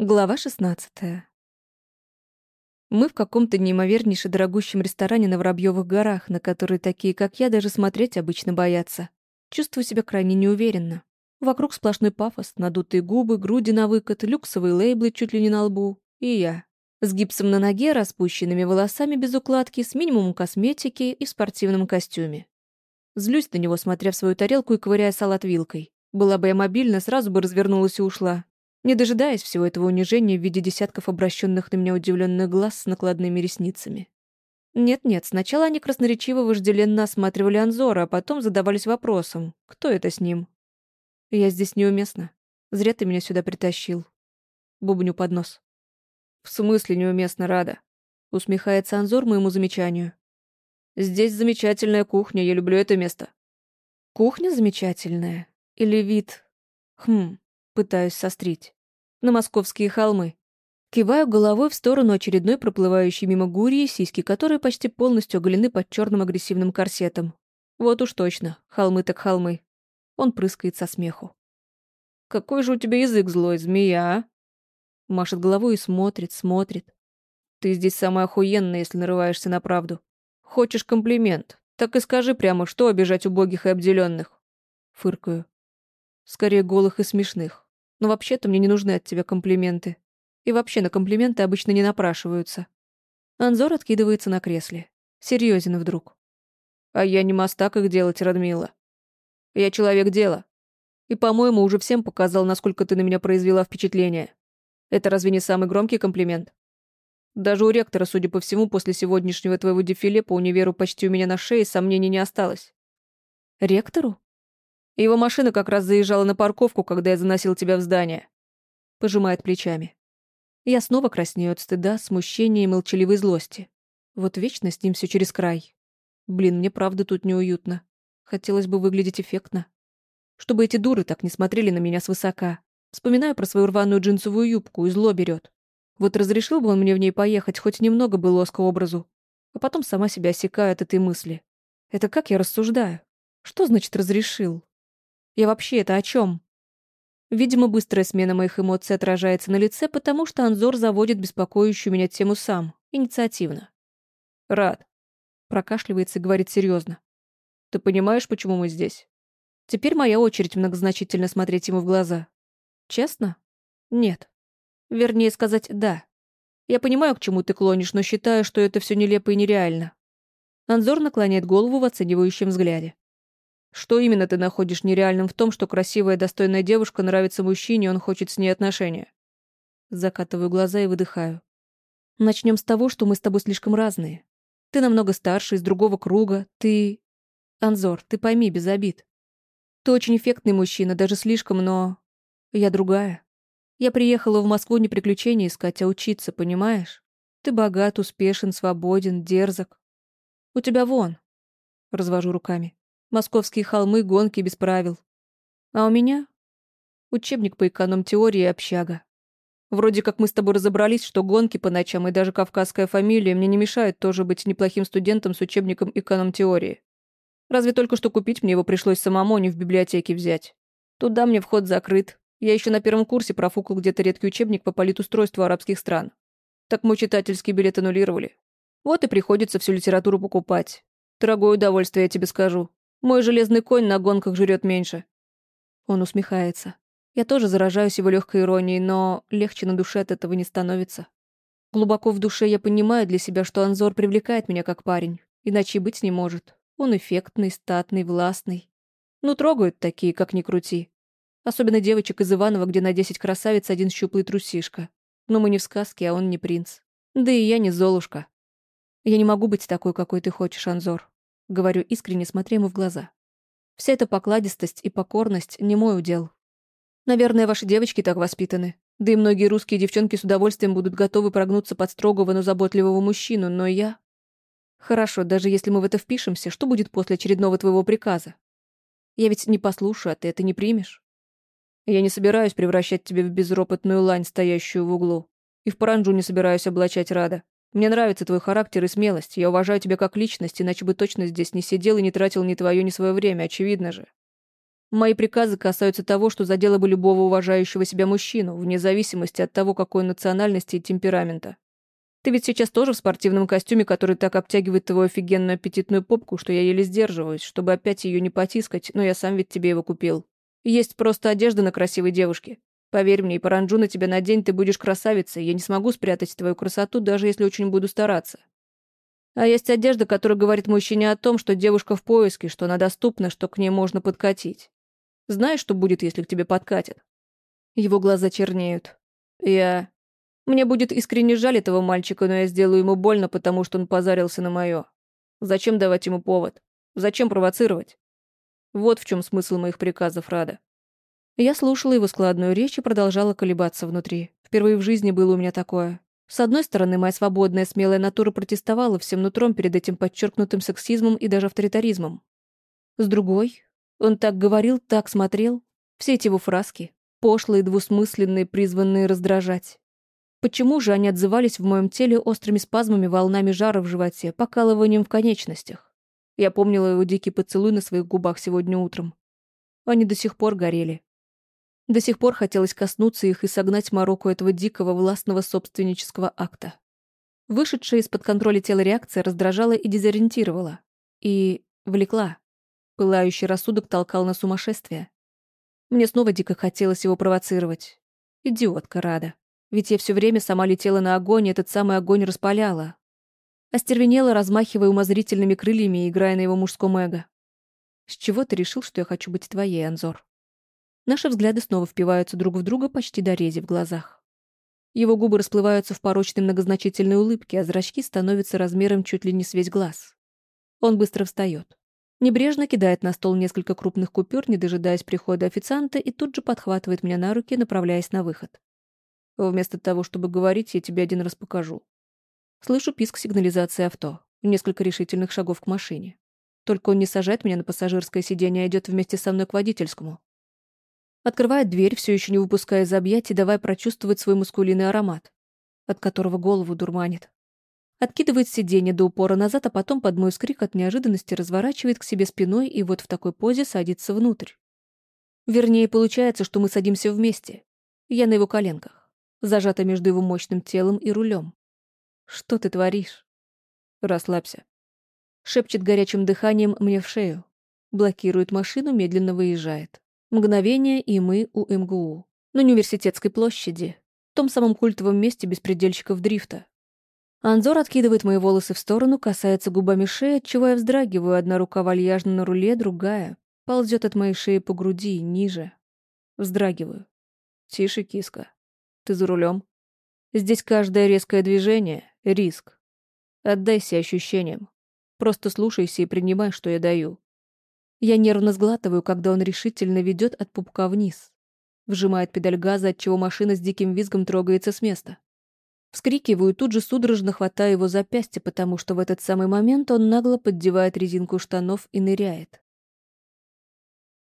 Глава 16. Мы в каком-то неимовернейше дорогущем ресторане на Воробьёвых горах, на который такие, как я, даже смотреть обычно боятся. Чувствую себя крайне неуверенно. Вокруг сплошной пафос, надутые губы, груди на выкат, люксовые лейблы чуть ли не на лбу. И я. С гипсом на ноге, распущенными волосами без укладки, с минимумом косметики и в спортивном костюме. Злюсь на него, смотря в свою тарелку и ковыряя салат вилкой. Была бы я мобильна, сразу бы развернулась и ушла не дожидаясь всего этого унижения в виде десятков обращенных на меня удивленных глаз с накладными ресницами. Нет-нет, сначала они красноречиво вожделенно осматривали Анзора, а потом задавались вопросом, кто это с ним. Я здесь неуместна. Зря ты меня сюда притащил. Бубню под нос. В смысле неуместно, Рада? Усмехается Анзор моему замечанию. Здесь замечательная кухня, я люблю это место. Кухня замечательная? Или вид? Хм, пытаюсь сострить. На московские холмы. Киваю головой в сторону очередной проплывающей мимо гурии сиськи, которые почти полностью оголены под черным агрессивным корсетом. Вот уж точно, холмы так холмы. Он прыскает со смеху. «Какой же у тебя язык злой, змея, а?» Машет головой и смотрит, смотрит. «Ты здесь самая охуенная, если нарываешься на правду. Хочешь комплимент? Так и скажи прямо, что обижать убогих и обделенных. Фыркаю. Скорее голых и смешных. Но вообще-то мне не нужны от тебя комплименты. И вообще на комплименты обычно не напрашиваются. Анзор откидывается на кресле. Серьезен вдруг. А я не мастак их делать, Радмила. Я человек дела. И, по-моему, уже всем показал, насколько ты на меня произвела впечатление. Это разве не самый громкий комплимент? Даже у ректора, судя по всему, после сегодняшнего твоего дефиле по универу почти у меня на шее сомнений не осталось. Ректору? Его машина как раз заезжала на парковку, когда я заносил тебя в здание. Пожимает плечами. Я снова краснею от стыда, смущения и молчаливой злости. Вот вечно с ним все через край. Блин, мне правда тут неуютно. Хотелось бы выглядеть эффектно. Чтобы эти дуры так не смотрели на меня свысока. Вспоминаю про свою рваную джинсовую юбку, и зло берет. Вот разрешил бы он мне в ней поехать, хоть немного бы лоска образу. А потом сама себя осекаю от этой мысли. Это как я рассуждаю? Что значит «разрешил»? Я вообще это о чем? Видимо, быстрая смена моих эмоций отражается на лице, потому что Анзор заводит беспокоящую меня тему сам, инициативно. «Рад», — прокашливается и говорит серьезно. «Ты понимаешь, почему мы здесь?» Теперь моя очередь многозначительно смотреть ему в глаза. Честно? Нет. Вернее сказать «да». Я понимаю, к чему ты клонишь, но считаю, что это все нелепо и нереально. Анзор наклоняет голову в оценивающем взгляде. Что именно ты находишь нереальным в том, что красивая достойная девушка нравится мужчине, и он хочет с ней отношения? Закатываю глаза и выдыхаю. Начнем с того, что мы с тобой слишком разные. Ты намного старше, из другого круга. Ты... Анзор, ты пойми, без обид. Ты очень эффектный мужчина, даже слишком, но... Я другая. Я приехала в Москву не приключения искать, а учиться, понимаешь? Ты богат, успешен, свободен, дерзок. У тебя вон. Развожу руками. Московские холмы, гонки без правил. А у меня учебник по эконом-теории и общага. Вроде как мы с тобой разобрались, что гонки по ночам и даже кавказская фамилия мне не мешают тоже быть неплохим студентом с учебником эконом-теории. Разве только что купить мне его пришлось самому, а не в библиотеке взять. Туда мне вход закрыт. Я еще на первом курсе профукал где-то редкий учебник по политустройству арабских стран. Так мой читательский билет аннулировали. Вот и приходится всю литературу покупать. Дорогое удовольствие, я тебе скажу. Мой железный конь на гонках жрет меньше. Он усмехается. Я тоже заражаюсь его легкой иронией, но легче на душе от этого не становится. Глубоко в душе я понимаю для себя, что Анзор привлекает меня как парень, иначе быть не может. Он эффектный, статный, властный. Ну, трогают такие, как ни крути. Особенно девочек из Иванова, где на десять красавиц один щуплый трусишка. Но мы не в сказке, а он не принц. Да и я не Золушка. Я не могу быть такой, какой ты хочешь, Анзор. Говорю искренне, смотря ему в глаза. Вся эта покладистость и покорность не мой удел. Наверное, ваши девочки так воспитаны. Да и многие русские девчонки с удовольствием будут готовы прогнуться под строгого, но заботливого мужчину, но я... Хорошо, даже если мы в это впишемся, что будет после очередного твоего приказа? Я ведь не послушаю, а ты это не примешь. Я не собираюсь превращать тебя в безропотную лань, стоящую в углу. И в паранджу не собираюсь облачать Рада. Мне нравится твой характер и смелость. Я уважаю тебя как личность, иначе бы точно здесь не сидел и не тратил ни твое, ни свое время, очевидно же. Мои приказы касаются того, что задело бы любого уважающего себя мужчину, вне зависимости от того, какой национальности и темперамента. Ты ведь сейчас тоже в спортивном костюме, который так обтягивает твою офигенную аппетитную попку, что я еле сдерживаюсь, чтобы опять ее не потискать, но я сам ведь тебе его купил. Есть просто одежда на красивой девушке. Поверь мне, и паранджу на тебя надень, ты будешь красавицей, я не смогу спрятать твою красоту, даже если очень буду стараться. А есть одежда, которая говорит мужчине о том, что девушка в поиске, что она доступна, что к ней можно подкатить. Знаешь, что будет, если к тебе подкатят? Его глаза чернеют. Я... Мне будет искренне жаль этого мальчика, но я сделаю ему больно, потому что он позарился на мое. Зачем давать ему повод? Зачем провоцировать? Вот в чем смысл моих приказов, Рада. Я слушала его складную речь и продолжала колебаться внутри. Впервые в жизни было у меня такое. С одной стороны, моя свободная, смелая натура протестовала всем нутром перед этим подчеркнутым сексизмом и даже авторитаризмом. С другой, он так говорил, так смотрел. Все эти его фраски, пошлые, двусмысленные, призванные раздражать. Почему же они отзывались в моем теле острыми спазмами, волнами жара в животе, покалыванием в конечностях? Я помнила его дикий поцелуй на своих губах сегодня утром. Они до сих пор горели. До сих пор хотелось коснуться их и согнать мороку этого дикого, властного собственнического акта. Вышедшая из-под контроля тела реакция раздражала и дезориентировала. И влекла. Пылающий рассудок толкал на сумасшествие. Мне снова дико хотелось его провоцировать. Идиотка рада. Ведь я все время сама летела на огонь, и этот самый огонь распаляла. Остервенела, размахивая умозрительными крыльями и играя на его мужском эго. С чего ты решил, что я хочу быть твоей, Анзор? Наши взгляды снова впиваются друг в друга почти до рези в глазах. Его губы расплываются в порочной многозначительной улыбке, а зрачки становятся размером чуть ли не с весь глаз. Он быстро встает. Небрежно кидает на стол несколько крупных купюр, не дожидаясь прихода официанта, и тут же подхватывает меня на руки, направляясь на выход. Вместо того, чтобы говорить, я тебе один раз покажу. Слышу писк сигнализации авто. Несколько решительных шагов к машине. Только он не сажает меня на пассажирское сиденье, а идет вместе со мной к водительскому. Открывает дверь, все еще не выпуская из объятий, давая прочувствовать свой мускулиный аромат, от которого голову дурманит. Откидывает сиденье до упора назад, а потом под мой скрик от неожиданности разворачивает к себе спиной и вот в такой позе садится внутрь. Вернее, получается, что мы садимся вместе. Я на его коленках зажата между его мощным телом и рулем. «Что ты творишь?» «Расслабься». Шепчет горячим дыханием мне в шею. Блокирует машину, медленно выезжает. Мгновение, и мы у МГУ. На университетской площади. В том самом культовом месте беспредельщиков дрифта. Анзор откидывает мои волосы в сторону, касается губами шеи, отчего я вздрагиваю. Одна рука вальяжна на руле, другая ползет от моей шеи по груди, ниже. Вздрагиваю. Тише, киска. Ты за рулем. Здесь каждое резкое движение — риск. Отдайся ощущениям. Просто слушайся и принимай, что я даю. Я нервно сглатываю, когда он решительно ведет от пупка вниз. Вжимает педаль газа, отчего машина с диким визгом трогается с места. Вскрикиваю, тут же судорожно хватаю его запястье, потому что в этот самый момент он нагло поддевает резинку штанов и ныряет.